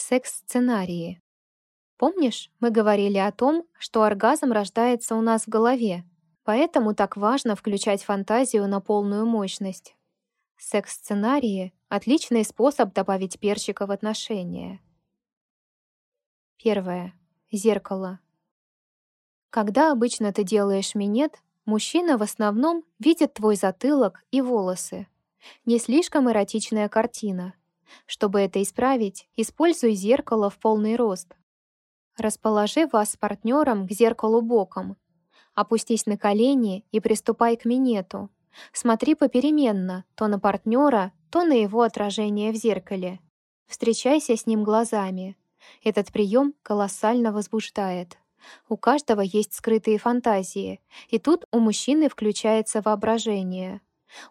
Секс-сценарии. Помнишь, мы говорили о том, что оргазм рождается у нас в голове, поэтому так важно включать фантазию на полную мощность. Секс-сценарии — отличный способ добавить перчика в отношения. Первое. Зеркало. Когда обычно ты делаешь минет, мужчина в основном видит твой затылок и волосы. Не слишком эротичная картина — чтобы это исправить, используй зеркало в полный рост. Расположи вас с партнером к зеркалу боком. Опустись на колени и приступай к минету. Смотри попеременно, то на партнера, то на его отражение в зеркале. Встречайся с ним глазами. Этот прием колоссально возбуждает. У каждого есть скрытые фантазии, и тут у мужчины включается воображение.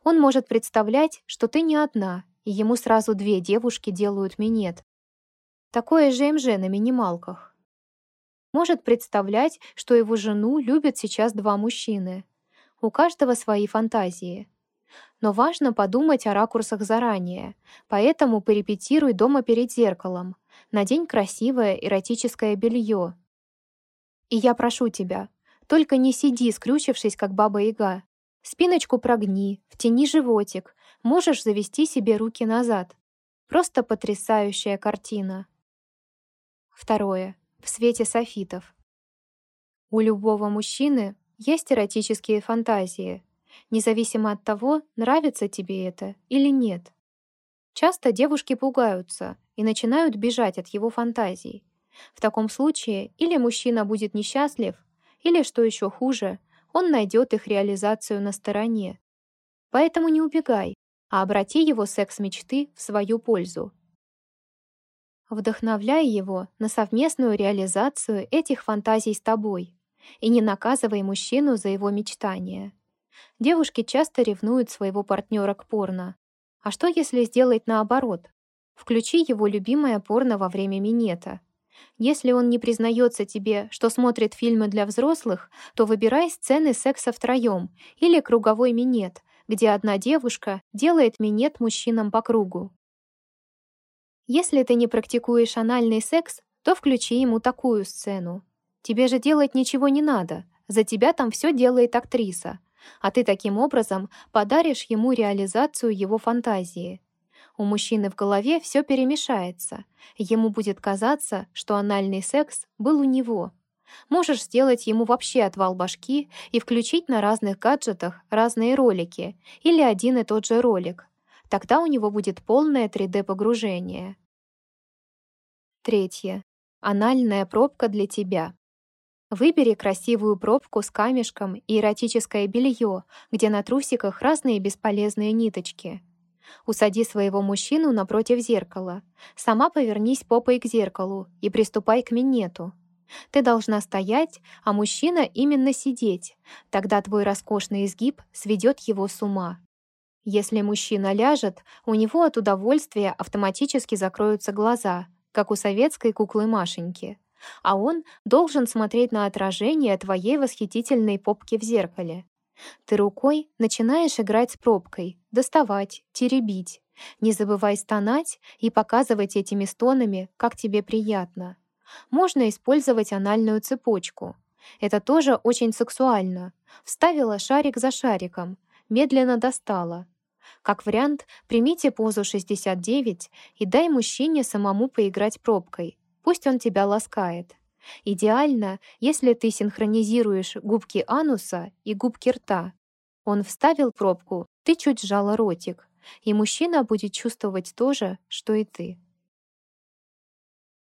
Он может представлять, что ты не одна, и ему сразу две девушки делают минет. Такое же МЖ на минималках. Может представлять, что его жену любят сейчас два мужчины. У каждого свои фантазии. Но важно подумать о ракурсах заранее, поэтому порепетируй дома перед зеркалом. Надень красивое эротическое белье. И я прошу тебя, только не сиди, скрючившись, как баба-яга. Спиночку прогни, втяни животик, можешь завести себе руки назад. Просто потрясающая картина. Второе. В свете софитов. У любого мужчины есть эротические фантазии, независимо от того, нравится тебе это или нет. Часто девушки пугаются и начинают бежать от его фантазий. В таком случае или мужчина будет несчастлив, или, что еще хуже, он найдет их реализацию на стороне. Поэтому не убегай, а обрати его секс-мечты в свою пользу. Вдохновляй его на совместную реализацию этих фантазий с тобой и не наказывай мужчину за его мечтания. Девушки часто ревнуют своего партнера к порно. А что, если сделать наоборот? Включи его любимое порно во время минета. Если он не признается тебе, что смотрит фильмы для взрослых, то выбирай сцены секса втроем или круговой минет, где одна девушка делает минет мужчинам по кругу. Если ты не практикуешь анальный секс, то включи ему такую сцену. Тебе же делать ничего не надо, за тебя там все делает актриса, а ты таким образом подаришь ему реализацию его фантазии. У мужчины в голове все перемешается, ему будет казаться, что анальный секс был у него — Можешь сделать ему вообще отвал башки и включить на разных гаджетах разные ролики или один и тот же ролик. Тогда у него будет полное 3D-погружение. Третье. Анальная пробка для тебя. Выбери красивую пробку с камешком и эротическое белье, где на трусиках разные бесполезные ниточки. Усади своего мужчину напротив зеркала. Сама повернись попой к зеркалу и приступай к минету. Ты должна стоять, а мужчина именно сидеть. Тогда твой роскошный изгиб сведет его с ума. Если мужчина ляжет, у него от удовольствия автоматически закроются глаза, как у советской куклы Машеньки. А он должен смотреть на отражение твоей восхитительной попки в зеркале. Ты рукой начинаешь играть с пробкой, доставать, теребить. Не забывай стонать и показывать этими стонами, как тебе приятно. Можно использовать анальную цепочку. Это тоже очень сексуально. Вставила шарик за шариком, медленно достала. Как вариант, примите позу 69 и дай мужчине самому поиграть пробкой. Пусть он тебя ласкает. Идеально, если ты синхронизируешь губки ануса и губки рта. Он вставил пробку, ты чуть сжала ротик, и мужчина будет чувствовать то же, что и ты.